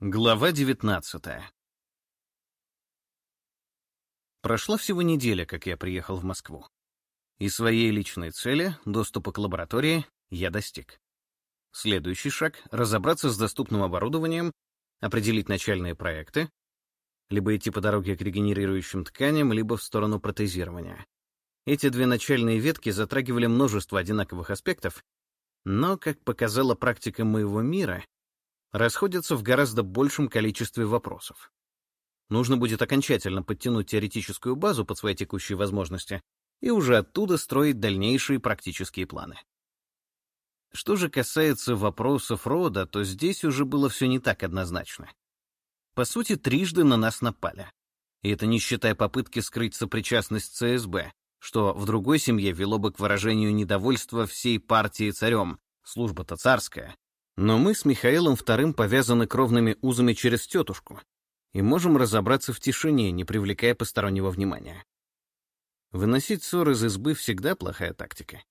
Глава 19 Прошла всего неделя, как я приехал в Москву. И своей личной цели, доступа к лаборатории, я достиг. Следующий шаг — разобраться с доступным оборудованием, определить начальные проекты, либо идти по дороге к регенерирующим тканям, либо в сторону протезирования. Эти две начальные ветки затрагивали множество одинаковых аспектов, но, как показала практика моего мира, расходятся в гораздо большем количестве вопросов. Нужно будет окончательно подтянуть теоретическую базу под свои текущие возможности и уже оттуда строить дальнейшие практические планы. Что же касается вопросов рода, то здесь уже было все не так однозначно. По сути, трижды на нас напали. И это не считая попытки скрыть сопричастность ЦСБ, что в другой семье вело бы к выражению недовольства всей партии царем, служба-то царская, но мы с Михаилом II повязаны кровными узами через тетушку и можем разобраться в тишине, не привлекая постороннего внимания. Выносить ссор из избы всегда плохая тактика.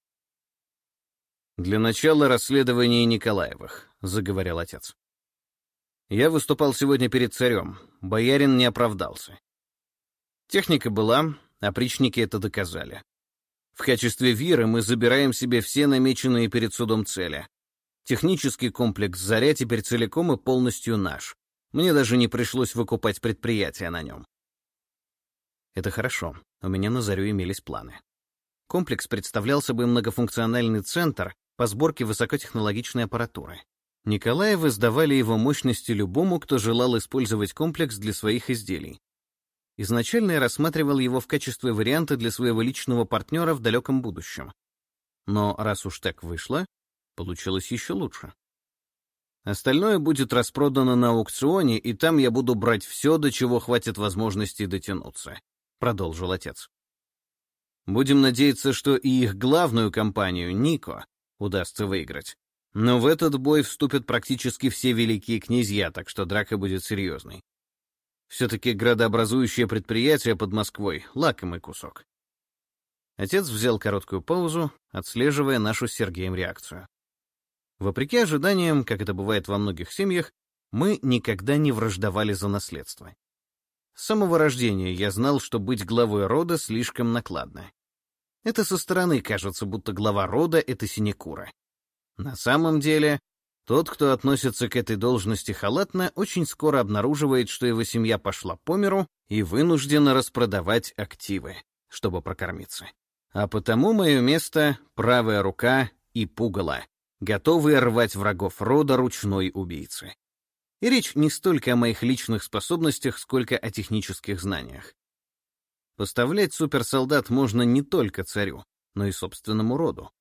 «Для начала расследование Николаевых», — заговорил отец. «Я выступал сегодня перед царем. Боярин не оправдался. Техника была, опричники это доказали. В качестве виры мы забираем себе все намеченные перед судом цели. Технический комплекс «Заря» теперь целиком и полностью наш. Мне даже не пришлось выкупать предприятие на нем. Это хорошо. У меня на «Зарю» имелись планы. Комплекс представлял собой многофункциональный центр по сборке высокотехнологичной аппаратуры. Николаевы сдавали его мощности любому, кто желал использовать комплекс для своих изделий. Изначально я рассматривал его в качестве варианта для своего личного партнера в далеком будущем. Но раз уж так вышло, Получилось еще лучше. Остальное будет распродано на аукционе, и там я буду брать все, до чего хватит возможности дотянуться», — продолжил отец. «Будем надеяться, что и их главную компанию, Нико, удастся выиграть. Но в этот бой вступят практически все великие князья, так что драка будет серьезной. Все-таки градообразующее предприятие под Москвой — лакомый кусок». Отец взял короткую паузу, отслеживая нашу с Сергеем реакцию. Вопреки ожиданиям, как это бывает во многих семьях, мы никогда не враждовали за наследство. С самого рождения я знал, что быть главой рода слишком накладно. Это со стороны кажется, будто глава рода — это синекура. На самом деле, тот, кто относится к этой должности халатно, очень скоро обнаруживает, что его семья пошла по миру и вынуждена распродавать активы, чтобы прокормиться. А потому мое место — правая рука и пугало, готовые рвать врагов рода ручной убийцы. И речь не столько о моих личных способностях, сколько о технических знаниях. Поставлять суперсолдат можно не только царю, но и собственному роду.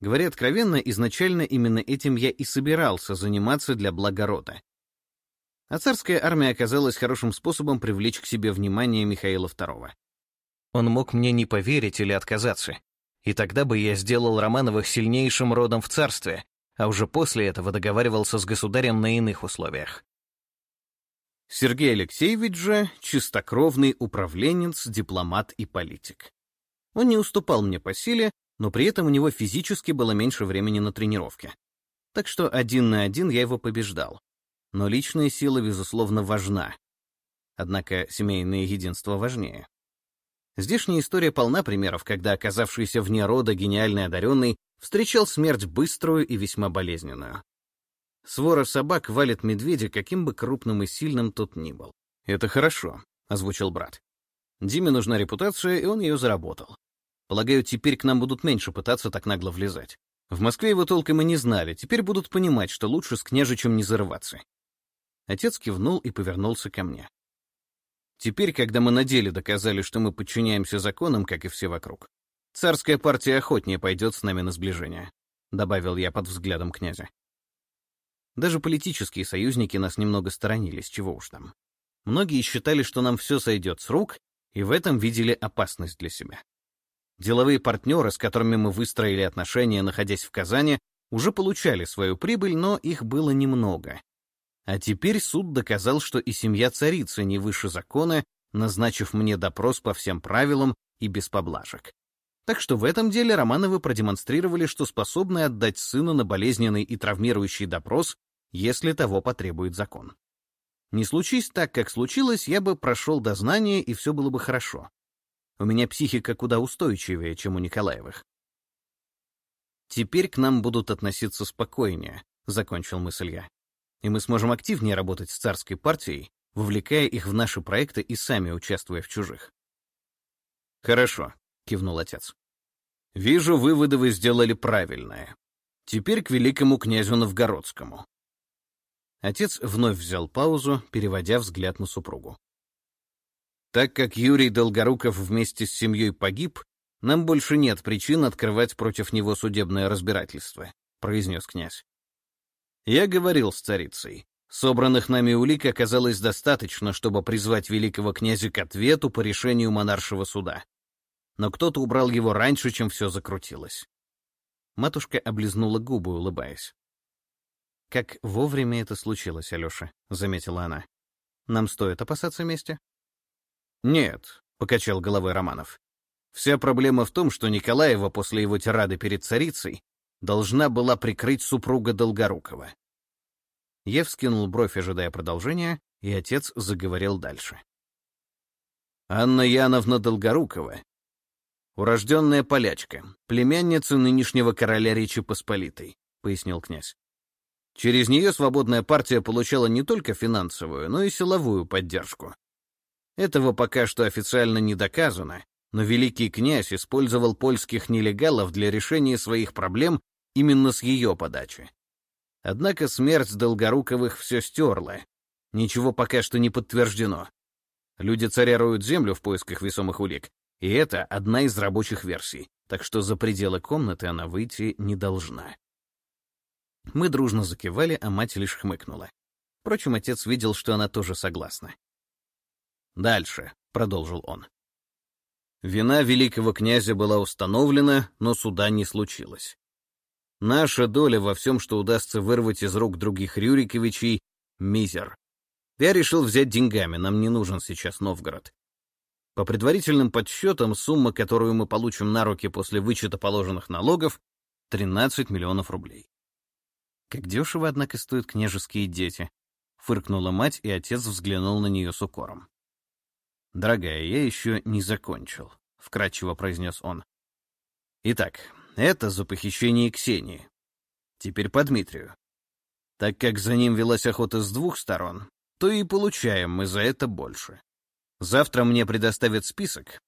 Говоря откровенно, изначально именно этим я и собирался заниматься для блага рода. А царская армия оказалась хорошим способом привлечь к себе внимание Михаила II. Он мог мне не поверить или отказаться, и тогда бы я сделал Романовых сильнейшим родом в царстве, а уже после этого договаривался с государем на иных условиях. Сергей Алексеевич же — чистокровный управленец, дипломат и политик. Он не уступал мне по силе, но при этом у него физически было меньше времени на тренировки. Так что один на один я его побеждал. Но личная сила, безусловно, важна. Однако семейное единство важнее. Здешняя история полна примеров, когда оказавшийся вне рода гениальный одаренный встречал смерть быструю и весьма болезненную. Свора собак валит медведя, каким бы крупным и сильным тот ни был. «Это хорошо», — озвучил брат. «Диме нужна репутация, и он ее заработал. Полагаю, теперь к нам будут меньше пытаться так нагло влезать. В Москве его толком и не знали, теперь будут понимать, что лучше с княжичем не зарываться». Отец кивнул и повернулся ко мне. Теперь, когда мы на деле доказали, что мы подчиняемся законам, как и все вокруг, царская партия охотнее пойдет с нами на сближение», — добавил я под взглядом князя. Даже политические союзники нас немного сторонились, чего уж там. Многие считали, что нам все сойдет с рук, и в этом видели опасность для себя. Деловые партнеры, с которыми мы выстроили отношения, находясь в Казани, уже получали свою прибыль, но их было немного, а теперь суд доказал, что и семья царицы не выше закона, назначив мне допрос по всем правилам и без поблажек. Так что в этом деле Романовы продемонстрировали, что способны отдать сына на болезненный и травмирующий допрос, если того потребует закон. Не случись так, как случилось, я бы прошел дознание, и все было бы хорошо. У меня психика куда устойчивее, чем у Николаевых. Теперь к нам будут относиться спокойнее, — закончил мысль я. И мы сможем активнее работать с царской партией, вовлекая их в наши проекты и сами участвуя в чужих. «Хорошо», — кивнул отец. «Вижу, выводы вы сделали правильные. Теперь к великому князю Новгородскому. Отец вновь взял паузу, переводя взгляд на супругу. Так как Юрий Долгоруков вместе с семьей погиб, нам больше нет причин открывать против него судебное разбирательство, произнес князь. Я говорил с царицей. Собранных нами улик оказалось достаточно, чтобы призвать великого князя к ответу по решению монаршего суда. Но кто-то убрал его раньше, чем все закрутилось. Матушка облизнула губы, улыбаясь. «Как вовремя это случилось, Алеша», — заметила она. «Нам стоит опасаться вместе?» «Нет», — покачал головой Романов. «Вся проблема в том, что Николаева после его тирады перед царицей должна была прикрыть супруга Долгорукова». Я вскинул бровь, ожидая продолжения, и отец заговорил дальше. Анна Яновна Долгорукова, урожденная полячка, племянница нынешнего короля Речи Посполитой, — пояснил князь. Через нее свободная партия получала не только финансовую, но и силовую поддержку. Этого пока что официально не доказано, но великий князь использовал польских нелегалов для решения своих проблем именно с ее подачи. Однако смерть Долгоруковых все стерла. Ничего пока что не подтверждено. Люди царя роют землю в поисках весомых улик, и это одна из рабочих версий, так что за пределы комнаты она выйти не должна. Мы дружно закивали, а мать лишь хмыкнула. Впрочем, отец видел, что она тоже согласна. «Дальше», — продолжил он. Вина великого князя была установлена, но суда не случилось. Наша доля во всем, что удастся вырвать из рук других Рюриковичей, — мизер. Я решил взять деньгами, нам не нужен сейчас Новгород. По предварительным подсчетам, сумма, которую мы получим на руки после вычета положенных налогов, — 13 миллионов рублей. Как дешево, однако, стоят княжеские дети. Фыркнула мать, и отец взглянул на нее с укором. «Дорогая, я еще не закончил», — вкратчиво произнес он. «Итак, это за похищение Ксении. Теперь по Дмитрию. Так как за ним велась охота с двух сторон, то и получаем мы за это больше. Завтра мне предоставят список.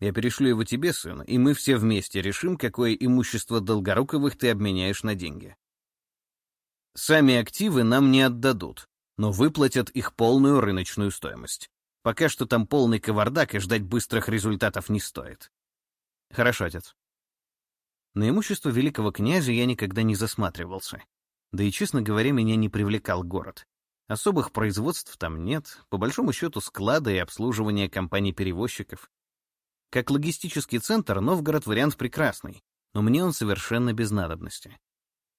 Я перешлю его тебе, сын, и мы все вместе решим, какое имущество Долгоруковых ты обменяешь на деньги. Сами активы нам не отдадут, но выплатят их полную рыночную стоимость. Пока что там полный кавардак, и ждать быстрых результатов не стоит. Хорошо, отец. На имущество великого князя я никогда не засматривался. Да и, честно говоря, меня не привлекал город. Особых производств там нет, по большому счету склада и обслуживания компаний-перевозчиков. Как логистический центр, Новгород вариант прекрасный, но мне он совершенно без надобности.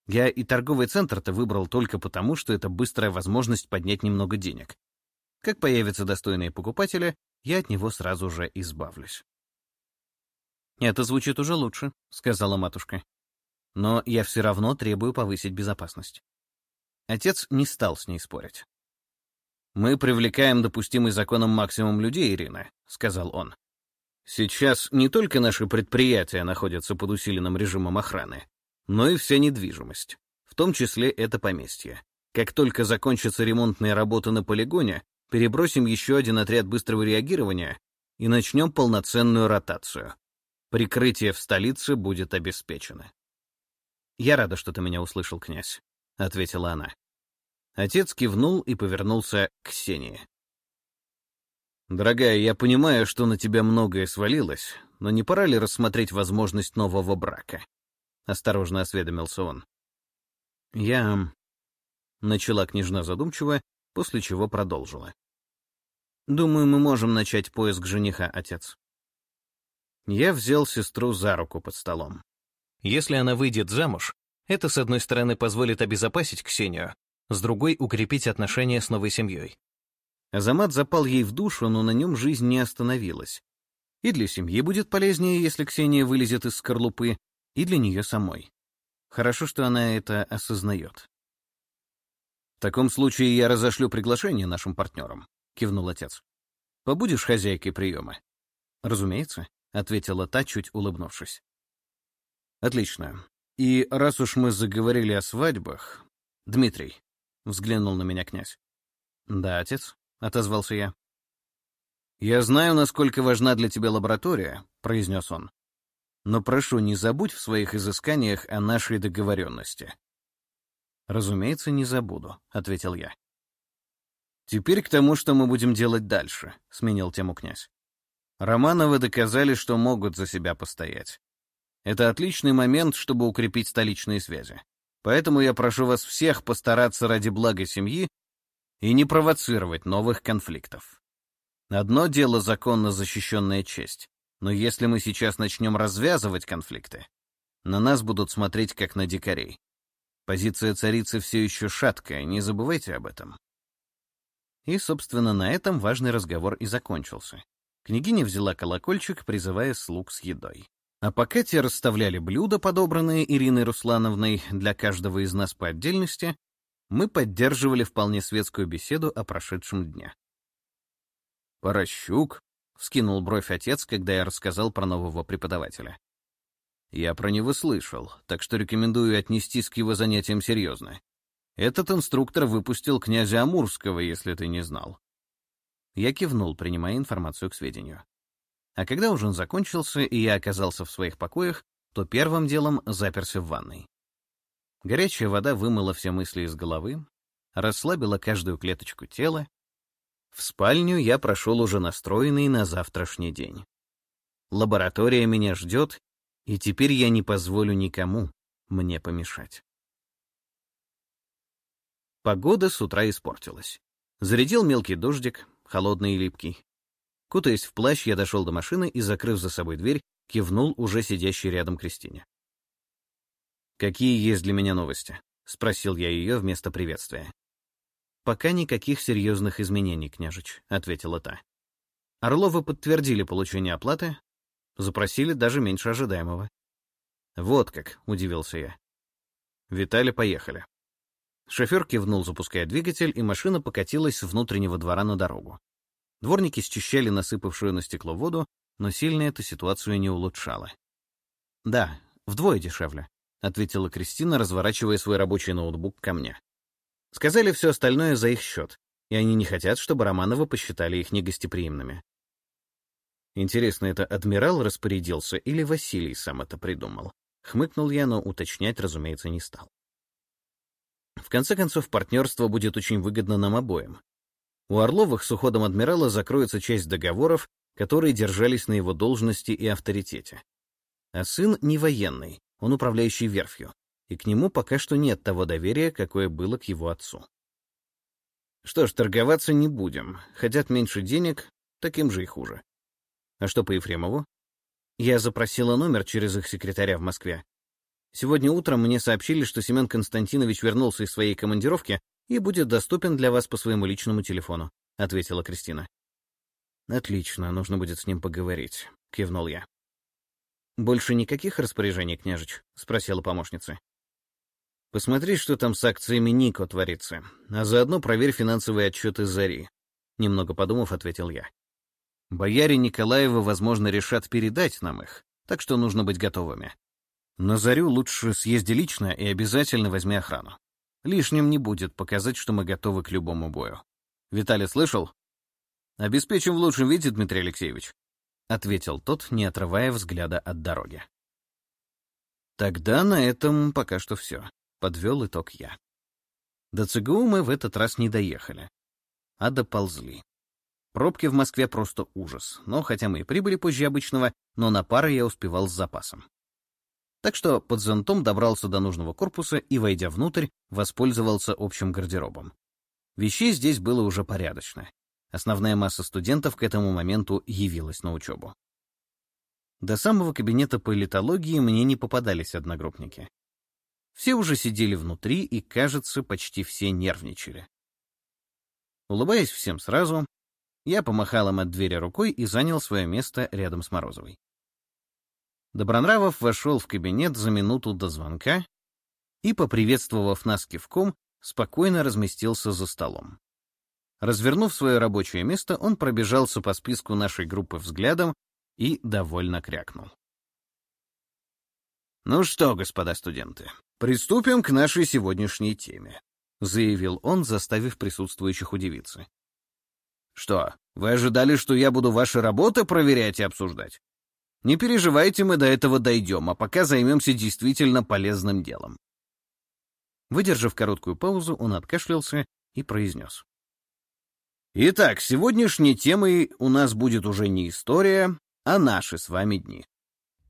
Я и торговый центр-то выбрал только потому, что это быстрая возможность поднять немного денег. Как появятся достойные покупатели, я от него сразу же избавлюсь. «Это звучит уже лучше», — сказала матушка. «Но я все равно требую повысить безопасность». Отец не стал с ней спорить. «Мы привлекаем допустимый законом максимум людей, Ирина», — сказал он. «Сейчас не только наши предприятия находятся под усиленным режимом охраны, но и вся недвижимость, в том числе это поместье. Как только закончатся ремонтные работы на полигоне, перебросим еще один отряд быстрого реагирования и начнем полноценную ротацию. Прикрытие в столице будет обеспечено. «Я рада, что ты меня услышал, князь», — ответила она. Отец кивнул и повернулся к Ксении. «Дорогая, я понимаю, что на тебя многое свалилось, но не пора ли рассмотреть возможность нового брака?» — осторожно осведомился он. «Я...» — начала княжна задумчиво, после чего продолжила. «Думаю, мы можем начать поиск жениха, отец». Я взял сестру за руку под столом. Если она выйдет замуж, это, с одной стороны, позволит обезопасить Ксению, с другой — укрепить отношения с новой семьей. Азамат запал ей в душу, но на нем жизнь не остановилась. И для семьи будет полезнее, если Ксения вылезет из скорлупы, и для нее самой. Хорошо, что она это осознает. таком случае я разошлю приглашение нашим партнерам», — кивнул отец. «Побудешь хозяйкой приема?» «Разумеется», — ответила та, чуть улыбнувшись. «Отлично. И раз уж мы заговорили о свадьбах... Дмитрий», — взглянул на меня князь. «Да, отец», — отозвался я. «Я знаю, насколько важна для тебя лаборатория», — произнес он. «Но прошу, не забудь в своих изысканиях о нашей договоренности». «Разумеется, не забуду», — ответил я. «Теперь к тому, что мы будем делать дальше», — сменил тему князь. «Романовы доказали, что могут за себя постоять. Это отличный момент, чтобы укрепить столичные связи. Поэтому я прошу вас всех постараться ради блага семьи и не провоцировать новых конфликтов. Одно дело законно защищенная честь, но если мы сейчас начнем развязывать конфликты, на нас будут смотреть как на дикарей. Позиция царицы все еще шаткая, не забывайте об этом. И, собственно, на этом важный разговор и закончился. Княгиня взяла колокольчик, призывая слуг с едой. А пока те расставляли блюда, подобранные Ириной Руслановной для каждого из нас по отдельности, мы поддерживали вполне светскую беседу о прошедшем дне. «Порощук?» — вскинул бровь отец, когда я рассказал про нового преподавателя. «Я про него слышал, так что рекомендую отнестись к его занятиям серьезно. Этот инструктор выпустил князя Амурского, если ты не знал». Я кивнул, принимая информацию к сведению. А когда ужин закончился, и я оказался в своих покоях, то первым делом заперся в ванной. Горячая вода вымыла все мысли из головы, расслабила каждую клеточку тела. В спальню я прошел уже настроенный на завтрашний день. Лаборатория меня ждет, и теперь я не позволю никому мне помешать. Погода с утра испортилась. Зарядил мелкий дождик, холодный и липкий. Кутаясь в плащ, я дошел до машины и, закрыв за собой дверь, кивнул уже сидящей рядом Кристине. «Какие есть для меня новости?» — спросил я ее вместо приветствия. «Пока никаких серьезных изменений, княжич», — ответила та. Орловы подтвердили получение оплаты, запросили даже меньше ожидаемого. «Вот как», — удивился я. «Витали, поехали». Шофер кивнул, запуская двигатель, и машина покатилась с внутреннего двора на дорогу. Дворники счищали насыпавшую на стекло воду, но сильно эту ситуацию не улучшало. «Да, вдвое дешевле», — ответила Кристина, разворачивая свой рабочий ноутбук ко мне. «Сказали все остальное за их счет, и они не хотят, чтобы Романовы посчитали их негостеприимными». Интересно, это адмирал распорядился или Василий сам это придумал? Хмыкнул я, но уточнять, разумеется, не стал. В конце концов, партнерство будет очень выгодно нам обоим. У Орловых с уходом адмирала закроется часть договоров, которые держались на его должности и авторитете. А сын не военный, он управляющий верфью, и к нему пока что нет того доверия, какое было к его отцу. Что ж, торговаться не будем. Хотят меньше денег, таким же и хуже. А что по Ефремову? Я запросила номер через их секретаря в Москве. Сегодня утром мне сообщили, что Семен Константинович вернулся из своей командировки и будет доступен для вас по своему личному телефону», — ответила Кристина. «Отлично, нужно будет с ним поговорить», — кивнул я. «Больше никаких распоряжений, княжич?» — спросила помощница. «Посмотри, что там с акциями Нико творится, а заодно проверь финансовые отчеты Зари», — немного подумав, ответил я. «Бояре Николаева, возможно, решат передать нам их, так что нужно быть готовыми. На Зарю лучше съезди лично и обязательно возьми охрану. Лишним не будет показать, что мы готовы к любому бою. Виталий слышал? Обеспечим в лучшем виде, Дмитрий Алексеевич, ответил тот, не отрывая взгляда от дороги. Тогда на этом пока что все, подвел итог я. До ЦГУ мы в этот раз не доехали, а доползли. Пробки в Москве просто ужас, но хотя мы и прибыли позже обычного, но на пары я успевал с запасом. Так что под зонтом добрался до нужного корпуса и, войдя внутрь, воспользовался общим гардеробом. Вещей здесь было уже порядочно. Основная масса студентов к этому моменту явилась на учебу. До самого кабинета политологии мне не попадались одногруппники. Все уже сидели внутри и, кажется, почти все нервничали. Улыбаясь всем сразу, я помахал им от двери рукой и занял свое место рядом с Морозовой. Добронравов вошел в кабинет за минуту до звонка и, поприветствовав нас кивком, спокойно разместился за столом. Развернув свое рабочее место, он пробежался по списку нашей группы взглядом и довольно крякнул. «Ну что, господа студенты, приступим к нашей сегодняшней теме», — заявил он, заставив присутствующих удивиться. «Что, вы ожидали, что я буду ваши работы проверять и обсуждать? Не переживайте, мы до этого дойдем, а пока займемся действительно полезным делом». Выдержав короткую паузу, он откашлялся и произнес. Итак, сегодняшней темой у нас будет уже не история, а наши с вами дни.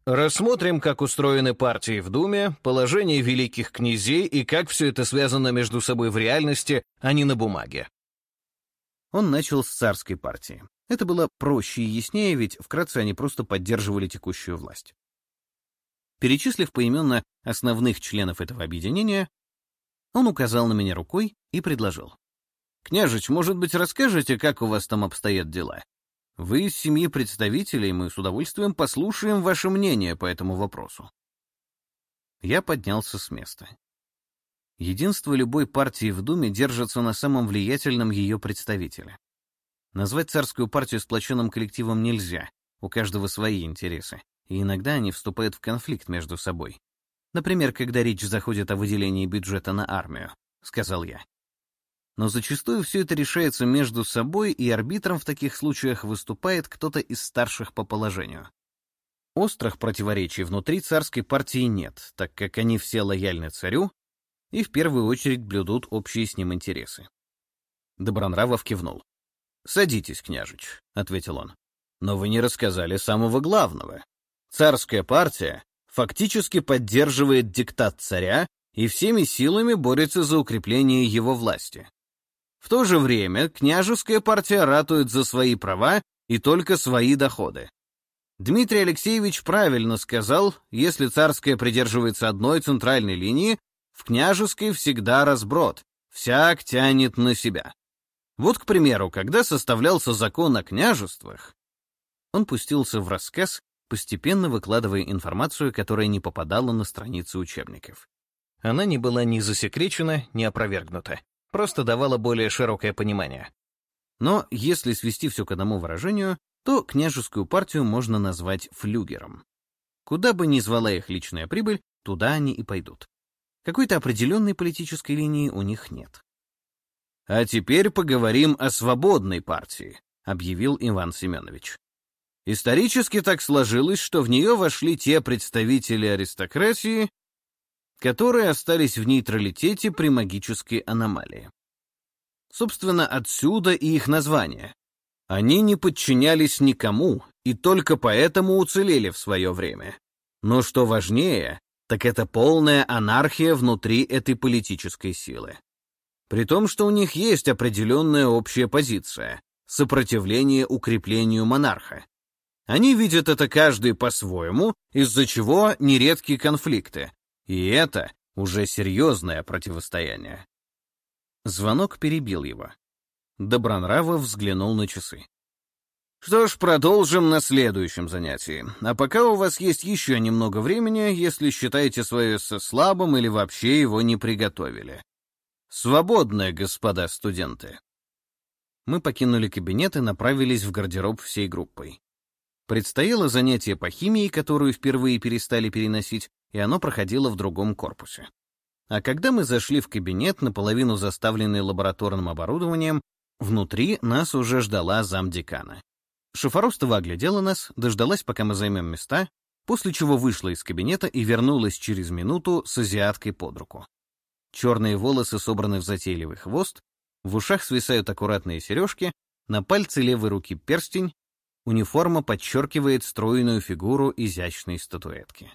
Рассмотрим, как устроены партии в Думе, положение великих князей и как все это связано между собой в реальности, а не на бумаге. Он начал с царской партии. Это было проще и яснее, ведь вкратце они просто поддерживали текущую власть. Перечислив поименно основных членов этого объединения, он указал на меня рукой и предложил. «Княжич, может быть, расскажете, как у вас там обстоят дела? Вы из семьи представителей, мы с удовольствием послушаем ваше мнение по этому вопросу». Я поднялся с места. Единство любой партии в Думе держится на самом влиятельном ее представителе. Назвать царскую партию сплоченным коллективом нельзя, у каждого свои интересы, и иногда они вступают в конфликт между собой. Например, когда речь заходит о выделении бюджета на армию, — сказал я но зачастую все это решается между собой, и арбитром в таких случаях выступает кто-то из старших по положению. Острых противоречий внутри царской партии нет, так как они все лояльны царю и в первую очередь блюдут общие с ним интересы. Добронравов кивнул. «Садитесь, княжич», — ответил он. «Но вы не рассказали самого главного. Царская партия фактически поддерживает диктат царя и всеми силами борется за укрепление его власти. В то же время княжеская партия ратует за свои права и только свои доходы. Дмитрий Алексеевич правильно сказал, если царская придерживается одной центральной линии, в княжеской всегда разброд, всяк тянет на себя. Вот, к примеру, когда составлялся закон о княжествах, он пустился в рассказ, постепенно выкладывая информацию, которая не попадала на страницы учебников. Она не была ни засекречена, ни опровергнута просто давало более широкое понимание. Но если свести все к одному выражению, то княжескую партию можно назвать флюгером. Куда бы ни звала их личная прибыль, туда они и пойдут. Какой-то определенной политической линии у них нет. «А теперь поговорим о свободной партии», — объявил Иван Семенович. Исторически так сложилось, что в нее вошли те представители аристократии, которые остались в нейтралитете при магической аномалии. Собственно, отсюда и их название. Они не подчинялись никому и только поэтому уцелели в свое время. Но что важнее, так это полная анархия внутри этой политической силы. При том, что у них есть определенная общая позиция — сопротивление укреплению монарха. Они видят это каждый по-своему, из-за чего нередки конфликты, и это уже серьезное противостояние. Звонок перебил его. Добронравов взглянул на часы. Что ж, продолжим на следующем занятии. А пока у вас есть еще немного времени, если считаете свое эссе слабым или вообще его не приготовили. Свободные, господа студенты. Мы покинули кабинет и направились в гардероб всей группой. Предстояло занятие по химии, которую впервые перестали переносить, и оно проходило в другом корпусе. А когда мы зашли в кабинет, наполовину заставленный лабораторным оборудованием, внутри нас уже ждала замдекана. Шифоростова оглядела нас, дождалась, пока мы займем места, после чего вышла из кабинета и вернулась через минуту с азиаткой под руку. Черные волосы собраны в затейливый хвост, в ушах свисают аккуратные сережки, на пальце левой руки перстень, униформа подчеркивает стройную фигуру изящной статуэтки.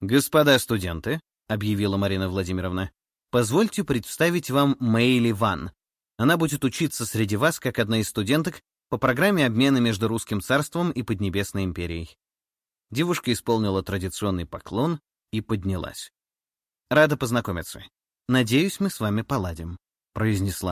«Господа студенты», — объявила Марина Владимировна, «позвольте представить вам Мэйли Ван. Она будет учиться среди вас как одна из студенток по программе обмена между Русским царством и Поднебесной империей». Девушка исполнила традиционный поклон и поднялась. «Рада познакомиться. Надеюсь, мы с вами поладим», — произнесла